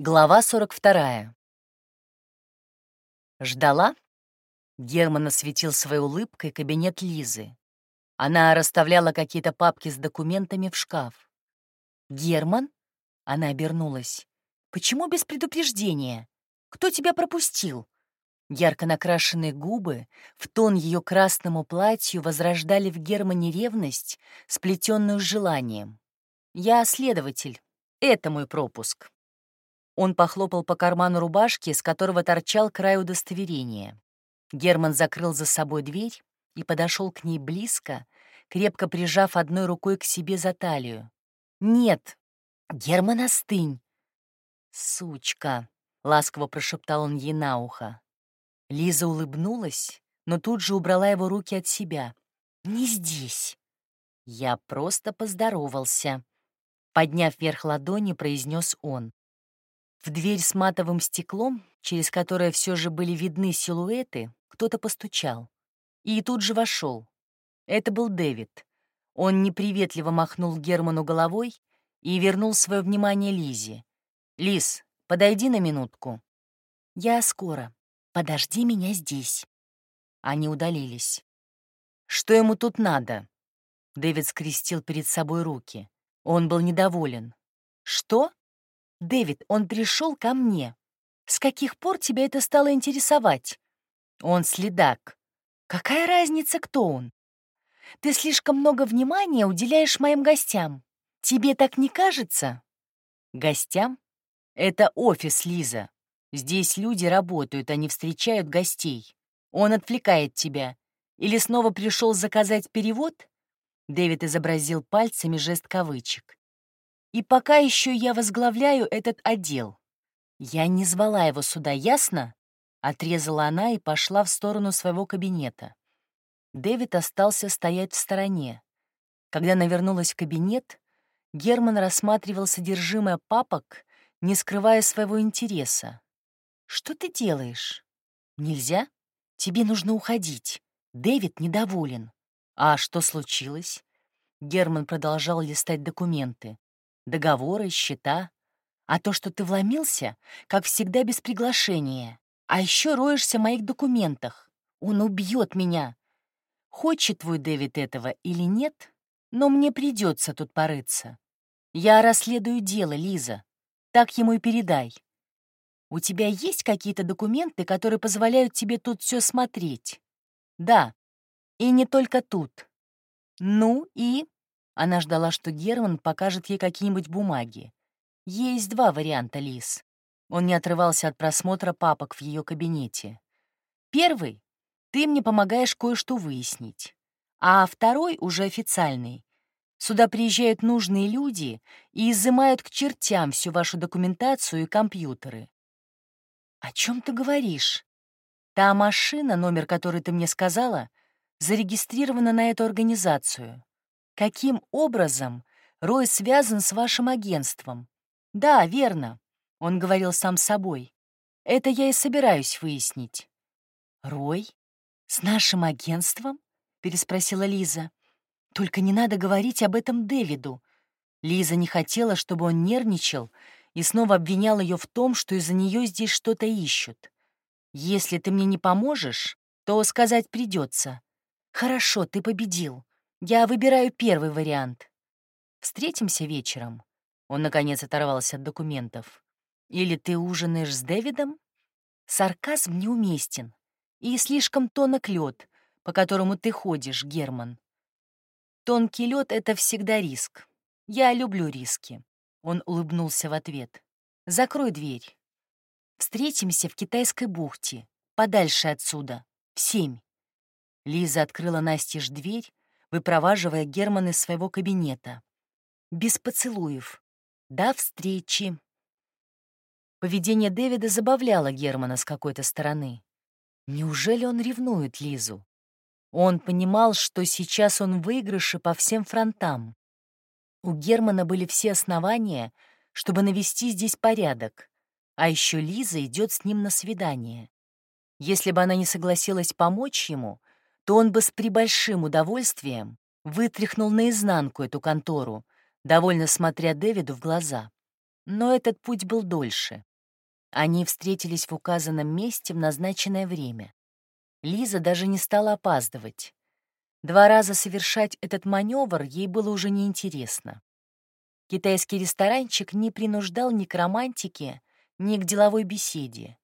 Глава 42. Ждала? Герман осветил своей улыбкой кабинет Лизы. Она расставляла какие-то папки с документами в шкаф. «Герман?» — она обернулась. «Почему без предупреждения? Кто тебя пропустил?» Ярко накрашенные губы в тон ее красному платью возрождали в Германе ревность, сплетенную с желанием. «Я следователь. Это мой пропуск». Он похлопал по карману рубашки, с которого торчал край удостоверения. Герман закрыл за собой дверь и подошел к ней близко, крепко прижав одной рукой к себе за талию. «Нет, Герман, остынь!» «Сучка!» — ласково прошептал он ей на ухо. Лиза улыбнулась, но тут же убрала его руки от себя. «Не здесь!» «Я просто поздоровался», — подняв вверх ладони, произнес он. В дверь с матовым стеклом, через которое все же были видны силуэты, кто-то постучал. И тут же вошел. Это был Дэвид. Он неприветливо махнул Герману головой и вернул свое внимание Лизе. «Лиз, подойди на минутку». «Я скоро. Подожди меня здесь». Они удалились. «Что ему тут надо?» Дэвид скрестил перед собой руки. Он был недоволен. «Что?» «Дэвид, он пришел ко мне. С каких пор тебя это стало интересовать?» «Он следак». «Какая разница, кто он?» «Ты слишком много внимания уделяешь моим гостям. Тебе так не кажется?» «Гостям? Это офис, Лиза. Здесь люди работают, они встречают гостей. Он отвлекает тебя. Или снова пришел заказать перевод?» Дэвид изобразил пальцами жест кавычек. И пока еще я возглавляю этот отдел. Я не звала его сюда, ясно? Отрезала она и пошла в сторону своего кабинета. Дэвид остался стоять в стороне. Когда она вернулась в кабинет, Герман рассматривал содержимое папок, не скрывая своего интереса. «Что ты делаешь?» «Нельзя? Тебе нужно уходить. Дэвид недоволен». «А что случилось?» Герман продолжал листать документы договоры, счета. А то, что ты вломился, как всегда, без приглашения. А еще роешься в моих документах. Он убьет меня. Хочет твой Дэвид этого или нет, но мне придется тут порыться. Я расследую дело, Лиза. Так ему и передай. У тебя есть какие-то документы, которые позволяют тебе тут все смотреть? Да. И не только тут. Ну и... Она ждала, что Герман покажет ей какие-нибудь бумаги. Есть два варианта, Лис. Он не отрывался от просмотра папок в ее кабинете. Первый — ты мне помогаешь кое-что выяснить. А второй, уже официальный. Сюда приезжают нужные люди и изымают к чертям всю вашу документацию и компьютеры. О чем ты говоришь? Та машина, номер которой ты мне сказала, зарегистрирована на эту организацию. Каким образом Рой связан с вашим агентством? Да, верно, он говорил сам собой. Это я и собираюсь выяснить. Рой? С нашим агентством? Переспросила Лиза. Только не надо говорить об этом Дэвиду. Лиза не хотела, чтобы он нервничал и снова обвинял ее в том, что из-за нее здесь что-то ищут. Если ты мне не поможешь, то сказать придется. Хорошо, ты победил. Я выбираю первый вариант. Встретимся вечером. Он, наконец, оторвался от документов. Или ты ужинаешь с Дэвидом? Сарказм неуместен. И слишком тонок лед, по которому ты ходишь, Герман. Тонкий лед — это всегда риск. Я люблю риски. Он улыбнулся в ответ. Закрой дверь. Встретимся в китайской бухте, подальше отсюда, в семь. Лиза открыла настежь дверь, выпроваживая Германа из своего кабинета. Без поцелуев. До встречи. Поведение Дэвида забавляло Германа с какой-то стороны. Неужели он ревнует Лизу? Он понимал, что сейчас он в выигрыше по всем фронтам. У Германа были все основания, чтобы навести здесь порядок, а еще Лиза идет с ним на свидание. Если бы она не согласилась помочь ему, то он бы с прибольшим удовольствием вытряхнул наизнанку эту контору, довольно смотря Дэвиду в глаза. Но этот путь был дольше. Они встретились в указанном месте в назначенное время. Лиза даже не стала опаздывать. Два раза совершать этот маневр ей было уже неинтересно. Китайский ресторанчик не принуждал ни к романтике, ни к деловой беседе.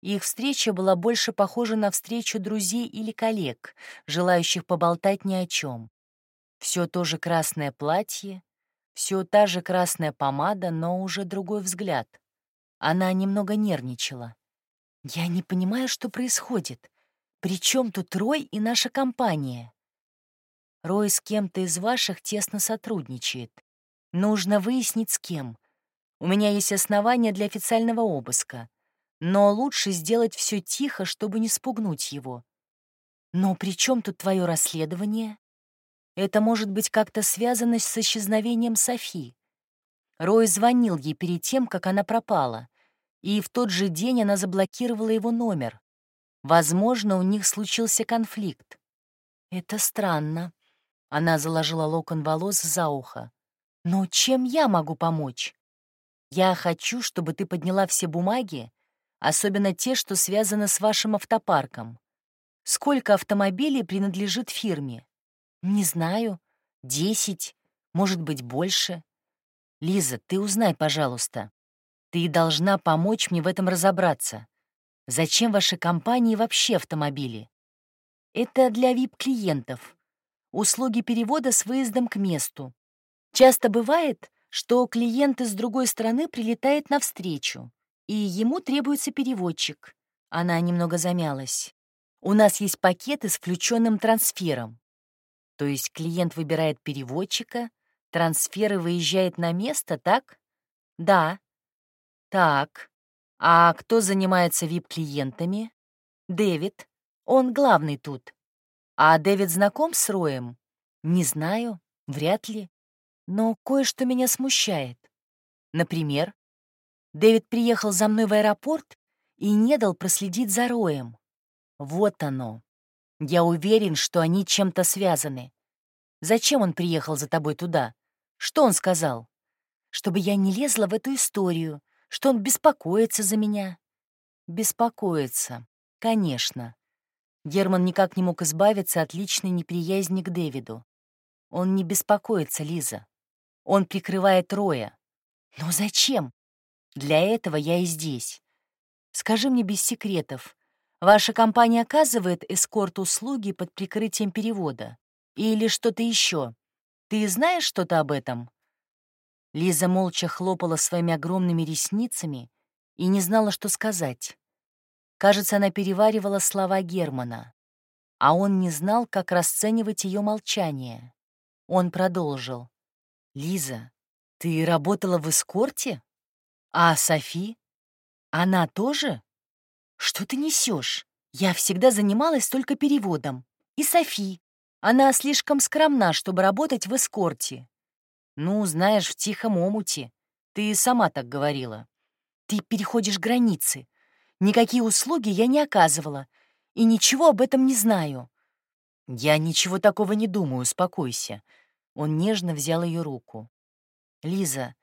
Их встреча была больше похожа на встречу друзей или коллег, желающих поболтать ни о чем. Все то же красное платье, все та же красная помада, но уже другой взгляд. Она немного нервничала. «Я не понимаю, что происходит. Причем тут Рой и наша компания?» «Рой с кем-то из ваших тесно сотрудничает. Нужно выяснить, с кем. У меня есть основания для официального обыска. Но лучше сделать все тихо, чтобы не спугнуть его. Но при чем тут твое расследование? Это может быть как-то связано с исчезновением Софи. Рой звонил ей перед тем, как она пропала, и в тот же день она заблокировала его номер. Возможно, у них случился конфликт. Это странно. Она заложила локон волос за ухо. Но чем я могу помочь? Я хочу, чтобы ты подняла все бумаги, особенно те, что связаны с вашим автопарком. Сколько автомобилей принадлежит фирме? Не знаю. Десять, может быть, больше. Лиза, ты узнай, пожалуйста. Ты должна помочь мне в этом разобраться. Зачем вашей компании вообще автомобили? Это для VIP-клиентов. Услуги перевода с выездом к месту. Часто бывает, что клиент из другой страны прилетает навстречу, и ему требуется переводчик. Она немного замялась. У нас есть пакеты с включенным трансфером. То есть клиент выбирает переводчика, трансфер и выезжает на место, так? Да. Так. А кто занимается вип-клиентами? Дэвид. Он главный тут. А Дэвид знаком с Роем? Не знаю. Вряд ли. Но кое-что меня смущает. Например, Дэвид приехал за мной в аэропорт и не дал проследить за Роем. Вот оно. Я уверен, что они чем-то связаны. Зачем он приехал за тобой туда? Что он сказал? Чтобы я не лезла в эту историю, что он беспокоится за меня. Беспокоится, конечно. Герман никак не мог избавиться от личной неприязни к Дэвиду. Он не беспокоится, Лиза. Он прикрывает Роя. Но зачем? Для этого я и здесь. Скажи мне без секретов. Ваша компания оказывает эскорт-услуги под прикрытием перевода? Или что-то еще? Ты знаешь что-то об этом?» Лиза молча хлопала своими огромными ресницами и не знала, что сказать. Кажется, она переваривала слова Германа, а он не знал, как расценивать ее молчание. Он продолжил. «Лиза, ты работала в эскорте? А Софи? Она тоже? Что ты несешь? Я всегда занималась только переводом. И Софи. Она слишком скромна, чтобы работать в эскорте. Ну, знаешь, в тихом омуте. Ты сама так говорила. Ты переходишь границы. Никакие услуги я не оказывала. И ничего об этом не знаю. Я ничего такого не думаю, успокойся. Он нежно взял ее руку. «Лиза,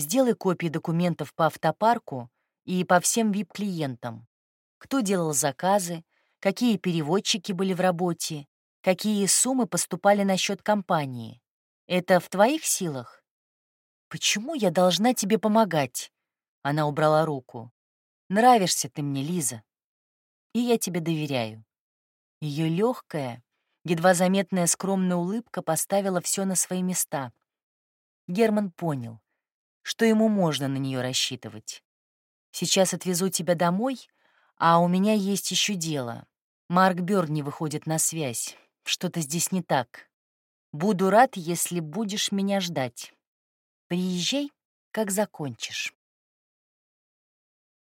сделай копии документов по автопарку и по всем вип-клиентам. Кто делал заказы, какие переводчики были в работе, какие суммы поступали на счет компании. Это в твоих силах? Почему я должна тебе помогать? Она убрала руку. Нравишься ты мне, Лиза. И я тебе доверяю. Ее легкая, Едва заметная скромная улыбка поставила все на свои места. Герман понял, что ему можно на нее рассчитывать. «Сейчас отвезу тебя домой, а у меня есть еще дело. Марк Бёрн не выходит на связь. Что-то здесь не так. Буду рад, если будешь меня ждать. Приезжай, как закончишь».